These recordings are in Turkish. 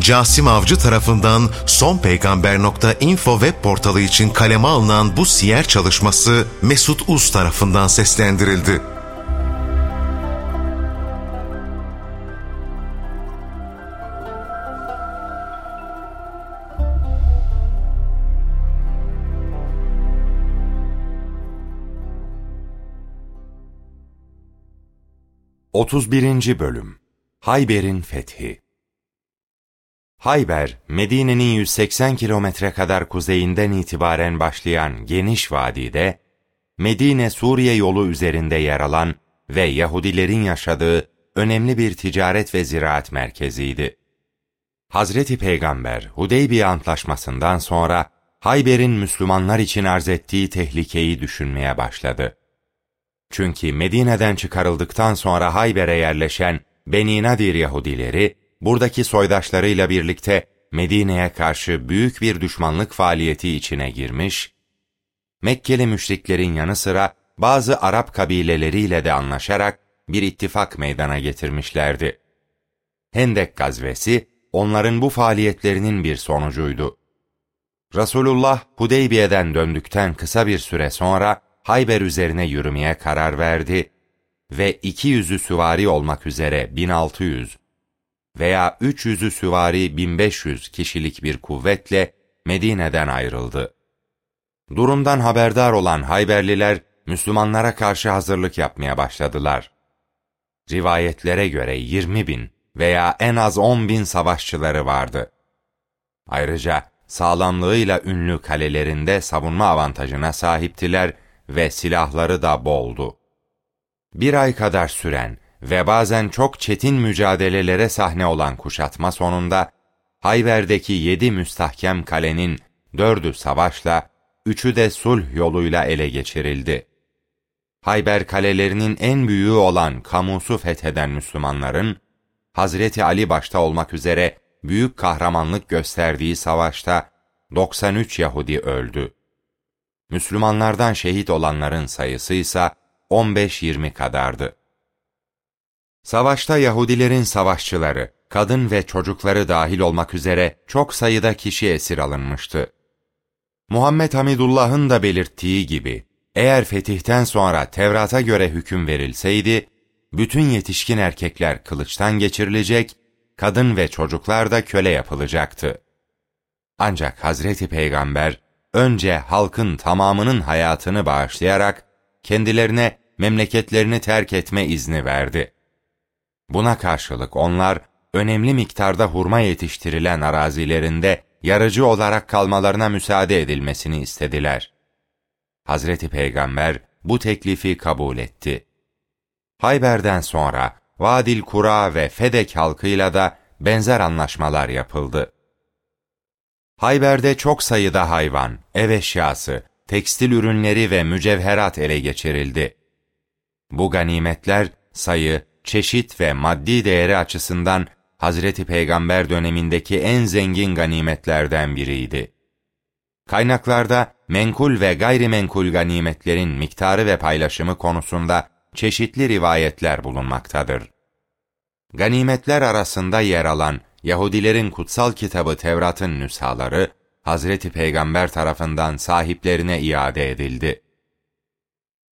Casim Avcı tarafından sonpeygamber.info web portalı için kaleme alınan bu siyer çalışması Mesut Uz tarafından seslendirildi. Otuz birinci Bölüm Hayber'in Fethi Hayber, Medine'nin 180 kilometre kadar kuzeyinden itibaren başlayan geniş vadide, Medine-Suriye yolu üzerinde yer alan ve Yahudilerin yaşadığı önemli bir ticaret ve ziraat merkeziydi. Hazreti Peygamber, Hudeybiye Antlaşması'ndan sonra Hayber'in Müslümanlar için arz ettiği tehlikeyi düşünmeye başladı. Çünkü Medine'den çıkarıldıktan sonra Hayber'e yerleşen Beni Nadir Yahudileri, buradaki soydaşlarıyla birlikte Medine'ye karşı büyük bir düşmanlık faaliyeti içine girmiş, Mekkeli müşriklerin yanı sıra bazı Arap kabileleriyle de anlaşarak bir ittifak meydana getirmişlerdi. Hendek gazvesi onların bu faaliyetlerinin bir sonucuydu. Resulullah Hudeybiye'den döndükten kısa bir süre sonra Hayber üzerine yürümeye karar verdi ve iki yüzü süvari olmak üzere 1600, veya 300'ü süvari 1500 kişilik bir kuvvetle Medine'den ayrıldı. Durumdan haberdar olan Hayberliler, Müslümanlara karşı hazırlık yapmaya başladılar. Rivayetlere göre 20 bin veya en az 10 bin savaşçıları vardı. Ayrıca sağlamlığıyla ünlü kalelerinde savunma avantajına sahiptiler ve silahları da boldu. Bir ay kadar süren ve bazen çok çetin mücadelelere sahne olan kuşatma sonunda, Hayber'deki yedi müstahkem kalenin dördü savaşla, üçü de sulh yoluyla ele geçirildi. Hayber kalelerinin en büyüğü olan Kamus'u fetheden Müslümanların, Hazreti Ali başta olmak üzere büyük kahramanlık gösterdiği savaşta 93 Yahudi öldü. Müslümanlardan şehit olanların sayısı ise 15-20 kadardı. Savaşta Yahudilerin savaşçıları, kadın ve çocukları dahil olmak üzere çok sayıda kişi esir alınmıştı. Muhammed Hamidullah'ın da belirttiği gibi, eğer fetihten sonra Tevrat'a göre hüküm verilseydi, bütün yetişkin erkekler kılıçtan geçirilecek, kadın ve çocuklar da köle yapılacaktı. Ancak Hazreti Peygamber, önce halkın tamamının hayatını bağışlayarak, kendilerine memleketlerini terk etme izni verdi. Buna karşılık onlar önemli miktarda hurma yetiştirilen arazilerinde yarıcı olarak kalmalarına müsaade edilmesini istediler. Hazreti Peygamber bu teklifi kabul etti. Hayber'den sonra Vadil Kura ve Fedek halkıyla da benzer anlaşmalar yapıldı. Hayber'de çok sayıda hayvan, ev eşyası, tekstil ürünleri ve mücevherat ele geçirildi. Bu ganimetler sayı, çeşit ve maddi değeri açısından Hazreti Peygamber dönemindeki en zengin ganimetlerden biriydi. Kaynaklarda menkul ve gayrimenkul ganimetlerin miktarı ve paylaşımı konusunda çeşitli rivayetler bulunmaktadır. Ganimetler arasında yer alan Yahudilerin kutsal kitabı Tevrat'ın nüshaları, Hazreti Peygamber tarafından sahiplerine iade edildi.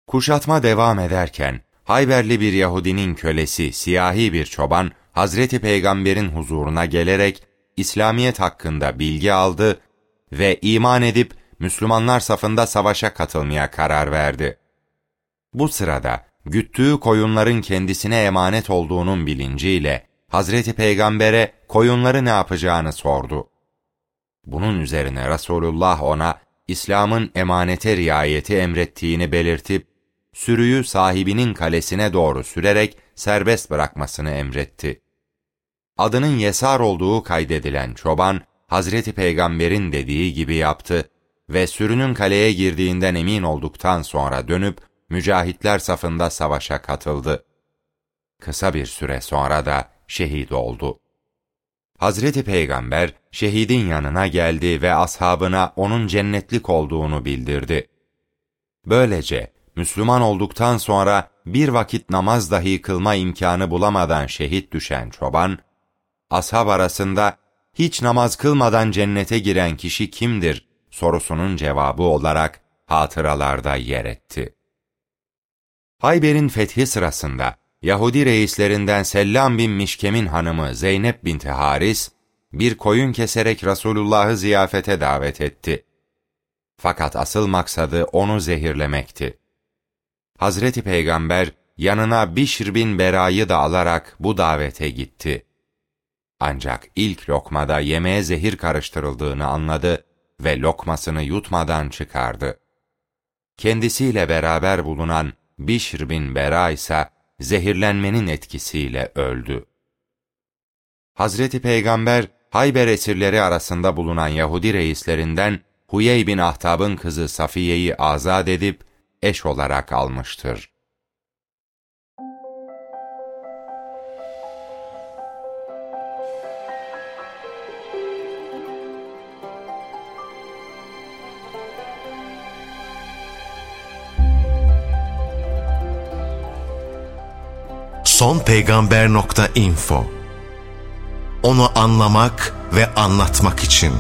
Kuşatma devam ederken, Hayberli bir Yahudinin kölesi siyahi bir çoban Hazreti Peygamber'in huzuruna gelerek İslamiyet hakkında bilgi aldı ve iman edip Müslümanlar safında savaşa katılmaya karar verdi. Bu sırada güttüğü koyunların kendisine emanet olduğunun bilinciyle Hazreti Peygamber'e koyunları ne yapacağını sordu. Bunun üzerine Resulullah ona İslam'ın emanete riayeti emrettiğini belirtip sürüyü sahibinin kalesine doğru sürerek serbest bırakmasını emretti. Adının Yesar olduğu kaydedilen çoban, Hazreti Peygamber'in dediği gibi yaptı ve sürünün kaleye girdiğinden emin olduktan sonra dönüp mücahitler safında savaşa katıldı. Kısa bir süre sonra da şehit oldu. Hazreti Peygamber şehidin yanına geldi ve ashabına onun cennetlik olduğunu bildirdi. Böylece Müslüman olduktan sonra bir vakit namaz dahi kılma imkanı bulamadan şehit düşen çoban, ashab arasında hiç namaz kılmadan cennete giren kişi kimdir sorusunun cevabı olarak hatıralarda yer etti. Hayber'in fethi sırasında Yahudi reislerinden Sellam bin Mişkem'in hanımı Zeynep binti Haris, bir koyun keserek Resulullah'ı ziyafete davet etti. Fakat asıl maksadı onu zehirlemekti. Hazreti Peygamber yanına Bişr bin Bera'yı da alarak bu davete gitti. Ancak ilk lokmada yemeğe zehir karıştırıldığını anladı ve lokmasını yutmadan çıkardı. Kendisiyle beraber bulunan Bişr bin Bera ise zehirlenmenin etkisiyle öldü. Hazreti Peygamber Hayber esirleri arasında bulunan Yahudi reislerinden Huyey bin Ahtab'ın kızı Safiye'yi azat edip eş olarak almıştır. sonpeygamber.info Onu anlamak ve anlatmak için